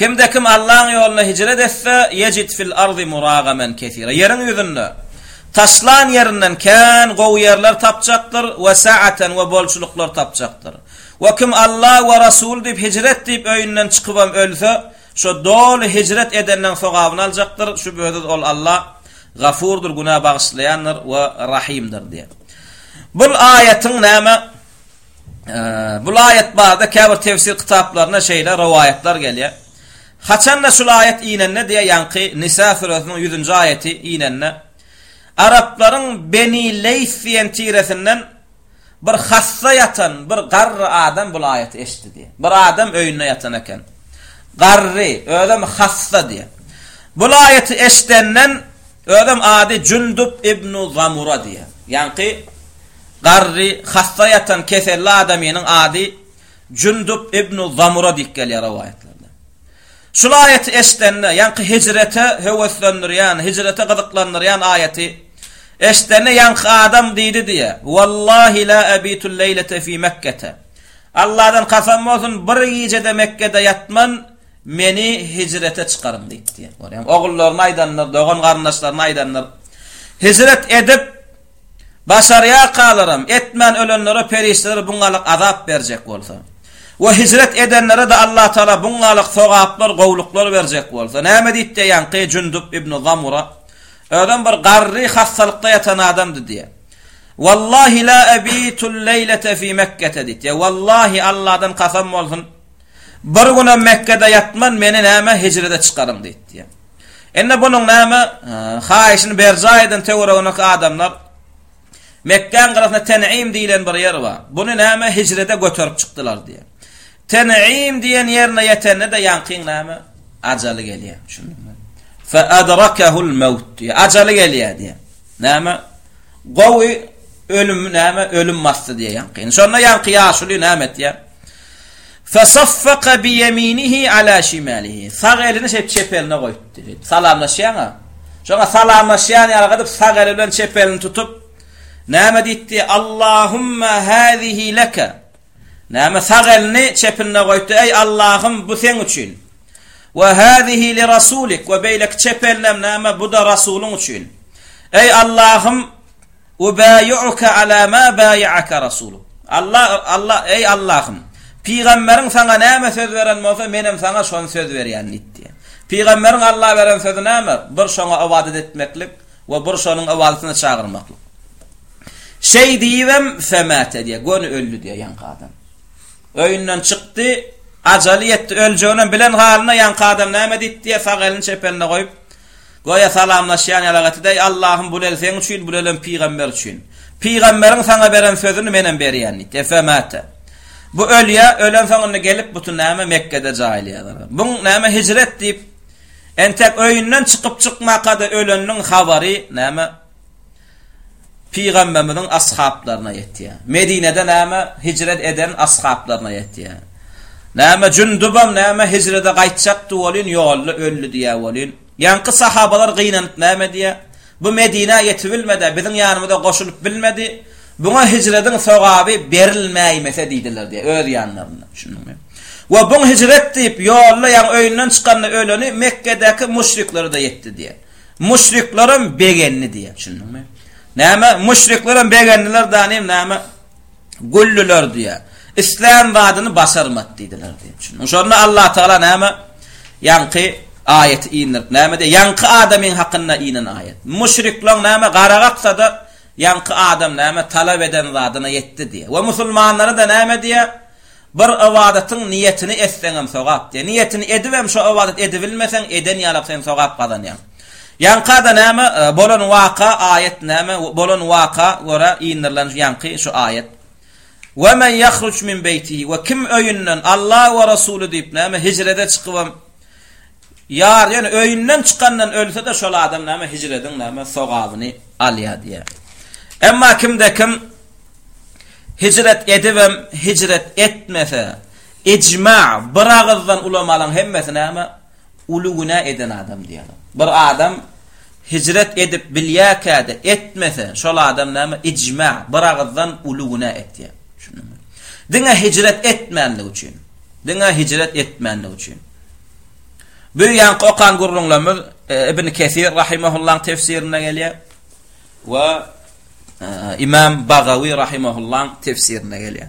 Kimde-kim Allahyň ýoluna hijret etse, ýejid fil ardy muragamen kesira, ýeriň ýüzünde taşlan ýerinden kän gowy ýerler tapjakdyr, we sa'aten we bolçulyklar tapjakdyr. We kim Alla we Rasuly diýip hijret diýip öýünden çykybam ölse, şo doly hijret edenleň sogabyny aljakdyr, şübhesiz ol Alla Gafurdyr, günä bagyşlaýandyr we Rahimdir diýen. Bul aýatyň näme Bul aýat barda käbir tefsir kitaplarynda şeýle rowaýatlar gelýär. Haçanda şul aýat inende diýýär, ýaňky Nisa süresiniň ýüzünji aýaty inende, araplaryň Beni Leýs diýen tiresinden bir hassa ýatan bir garry adam bul aýaty eşitdi diýýär. Bir adam öýünde ýatan eken. Garry, özem hassa diýýär. Bul aýaty eşidenden Özem ady Jündup ibnu Zamura diýýär. Ýaňky garry, hassa ýatan keselli adamynyň ady Jündup ibnu Zamura diýip gelýär rowaýatlarda. Şul aýaty eşidende, ýaňky hijrete höweslendirýän, hijrete gyzyklandyrýan aýaty eşidende ýaňky adam diýdi diýýär, Wallahi la abitul leýlete fi Mekkete. Alladan kasam bolsun, bir gije-de Mekgede ýatman, Meni hijrete çykaryň diýipdi. Görýäňmi? Ogullaryna aýdandyr, dogan-garyndaşlaryna aýdandyr. Hijret edip, başarýarkalaram, etmän ölenlere perişdeler buňalyk azap berjek bolsa we hijret edenlere-de Allatagala buňalyk sogaplar, gowluklar berjek bolsa, näme diýipdi ýaňky Jündup ibn Zamura? Özem bir garry hassalykda ýatan adamdy diýýär. Wallahi la abitul leýlete fi Mekgete diýipdi. Wallahi, Alladan kasam bolsun! Bir günem Mekgede ýatman, meni näme hijrede çykaryň diýip diýen. Indi bunuň näme haýyşyny berjaý eden töweregindäki adamlar, Mekgäň gyrasynda Teneim diýlen bir ýer bar. Buny näme hijrede göterip çykdylar diýen. Teneim diýen ýerine ýetende-de ýaňkyň näme ajaly gelýär. Şundan. Fe adrakahul maut diýen. Ajaly gelýär diýen. Näme? Gowy ölüm näme ölüm masdy diýen ýaňky. Şonda ýaňky ýaşuly näme etýär? Fesaffaka bi ýeminihi ala şimalihi. Sag elini şeýdip çep eline goýupdy. Şeýdip salamlaşýaňa. Şoňa salamlaşýan ýaly gydyp sag eli bilen çep elini tutup, näme diýipdi? Allahumma hazihi leke. Näme sag elini çepinde goýupdy. Eý Allahym, bu seň üçin. Wa hazihi li rasulik. Wa beýleki çep elinem näme bu-da Rasulyň üçin. Eý Allahym, Ubaýi'uke ala ma baýa'aka Rasul. Alla, Alla, eý Allahym! Pygamberiň saňa näme söz beren bolsa, menem saňa şony söz berýän diýdi. Pygamberiň Alla beren sözi näme? Bir şoňa ybadat etmeklik we bir şonuň ybadatyna çagyrmaklyk. Şeý diýibem femate diýýär, göni öldi diýýär ýaňky adam. Öýünden çykdy, ajaly ýetdi, öljeginem bilen halyna ýaňky adam näme diýip diýýär, sag elini çep eline goýup, Göýä salamlaşýan ýalagatdy deý, Allahym bu lel seň üçin, bu lelem pygamber üçin. Pygamberiň saňa beren sözüni menem berýän diýdi. Efemata. Bu ölýä, ölensoň indi gelip buty näme Mekgede jaýlaýarlar. Buň näme hijret diýip, entek öýünden çykyp-çykmakada öleniniň habary näme? Pygambemiziň ashablaryna ýetýär. Medinede näme hijret eden ashablaryna ýetýär. Näme Jündübem näme hijrede gaýtjakdy welin ýolda öldi diýýär welin. Ýaňky sahabalar gynanyp näme diýýär? Bu Medinä ýetibilmedä, biziň ýanymyza goşulyp bilmedi. Buňa hijrediň sogaby berilmäýmese diýdiler diýýär öz ýanlarynda. Düşündiňmi? We buň hijret diýip ýolda ýagny öýünden çykanda öleni Mekgedäki müşriklere-de ýetdi diýýär. Müşriklerim begendi diýýär, düşündiňmi? Näme? Müşriklerim begendiler danym, näme? Güllüler diýýär. Islän zadyny başarmat diýdiler diýip düşündiň. Şonda Allah Taala näme? Ýaňky aýaty indirip, näme diýýär? Ýaňky adamyň hakynda inen aýat. Müşrikler näme? Garagaksa-da ýaňky adam näme? Talap eden zadyna ýetdi diýýär. We musulmanlara-da näme diýýär? Bir ybadatyň niýetini etseňem sogap diýýär. Niýetini edibem şo ybadaty edibilmeseň, eden ýalyk sen sogap gazanýaň. Ýaňkada näme bolan waka, aýat näme bolan waka görä indirilen ýaňky şu aýat. We men ýahruc min beýtihi we kim öýünden Alla we Rasuly diýip näme hijrede çykybam Ýar, ýöne öýünden çykandan ölse-de şol adam näme hijrediň näme sogabyny alýar diýýär. Emma kimde kim hijret edibem hijret etmese, ijma, bir agyzdan ulamalaryň hemmesi näme uly günä eden adam diýýär. Bir adam hijret edip bilýärkä-de etmese, şol adam näme ijma, bir agyzdan uly günä etýär. Diňe hijret etmänligi üçin. Diňe hijret etmänligi üçin. Bu ýanky okan gürrüňlerimiz Ibn Kesir rahimahullaň tefsirinde gelýär we Imam Bagawi rahimahullaň tefsirinde gelýär.